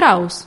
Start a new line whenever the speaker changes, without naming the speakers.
Strauss.